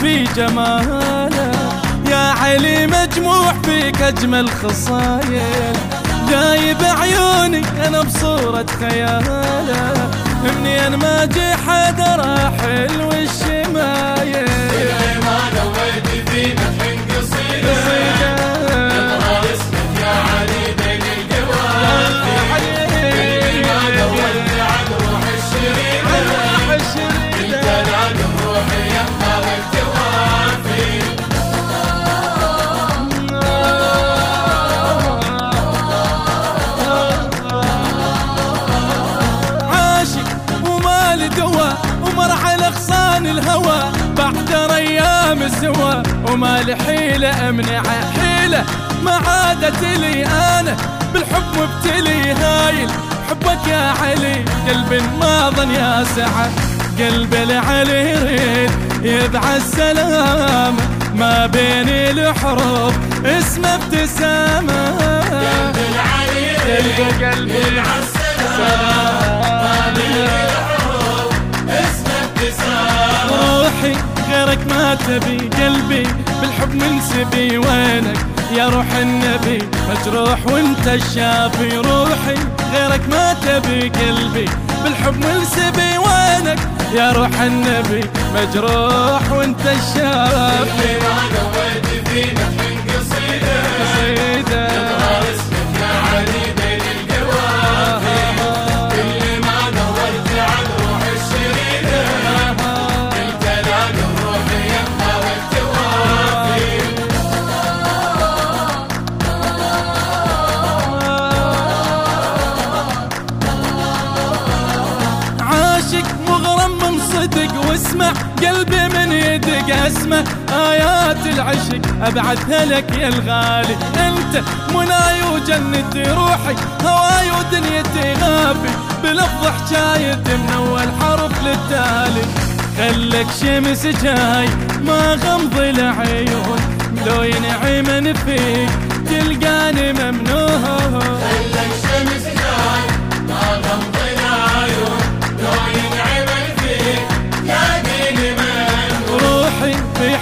في جماله. يا علي مجموع فيك أجمل خصايل. جايب عيوني أنا بصورة خياله. منين ما جي حد راح والشمايل ما نويت في مدح قصيده السوا وما حيله امنع حيلة ما عادت لي أنا بالحب مبتلي هايل. حبك يا علي قلبي ما ظن يا سعد قلبي لعلي يريد يدعى السلام. ما بين الحروف اسمه ابتسامة. قلب العلي قلبي يدعى السلام. ما تبي قلبي بالحب منسبي وينك؟ يا روح النبي مجروح وانت الشافي روحي غيرك ما تبي قلبي بالحب منسبي وينك؟ يا روح النبي مجروح وانت الشافي. كل ما نويت في مدح قصيدة. صدق واسمع قلبي من يدق أسمع. آيات العشق أبعثها لك يا الغالي. أنت مناي وجنتي روحي هواي ودنيتي غافي بلفظ حكايتي من أول حرف للتالي. خلك شمس جاي ما غمض العيون لو ينعمن فيك تلقاني ممنون خلك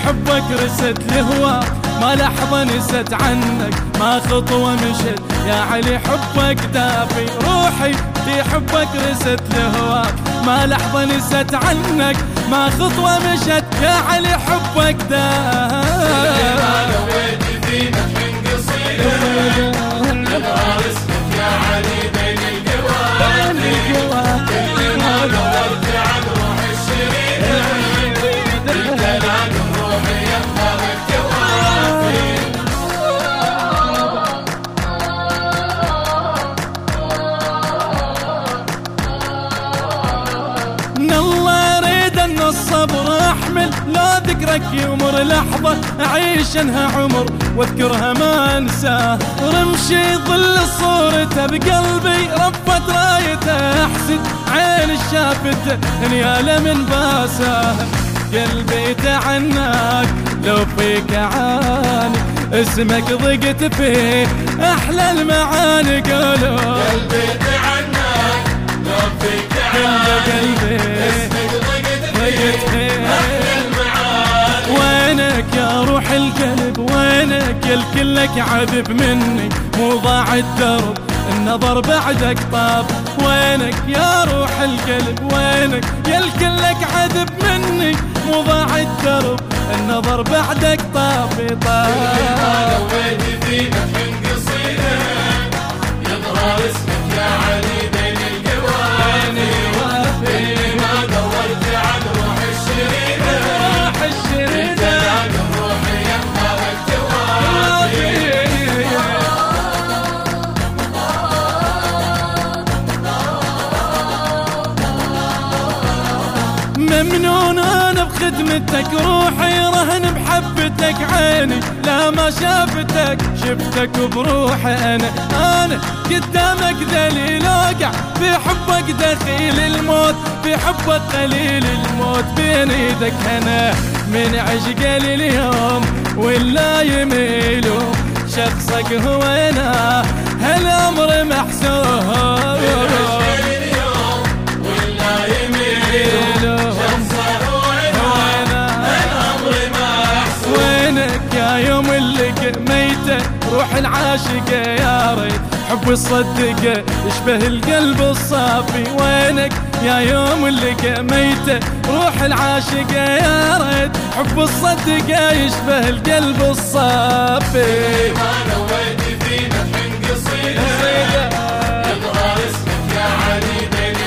حبك رست الهوى ما لحظة نست عنك ما خطوة مشت يا علي حبك دافي روحي في حبك رست الهوى ما لحظة نست عنك ما خطوة مشت يا علي حبك دافي ذكرك يمر لحظة أعيش انها عمر وأذكرها ما انساه رمشي ظل صورته بقلبي رفت رايته احسد عين الشافته انياله من باساه قلبي تعناك لو فيك عاني اسمك ضقت فيه أحلى المعاني قولوا يا الكلك عذب مني مو ضاع الدرب النظر بعدك طاب. وينك يا روح القلب؟ وينك يا الكلك عذب مني مو ضاع الدرب النظر بعدك طاب. ممنون أنا بخدمتك روحي رهن بحبتك عيني لا ما شافتك شفتك بروحي أنا. أنا قدامك ذليل أوقع في حبك دخيل الموت في حبك قليل الموت بين إيدك أنا من عشق لي اليوم ولا يميلوا شخصك هو أنا. هالامر روح العاشقة يا ريت. حبي صدقه يشبه القلب الصافي. وينك يا يوم اللي قميته؟ روح العاشقة يا ريت. حب الصدقة يشبه القلب الصافي. ما نويت قصيده اسمك يا بين بين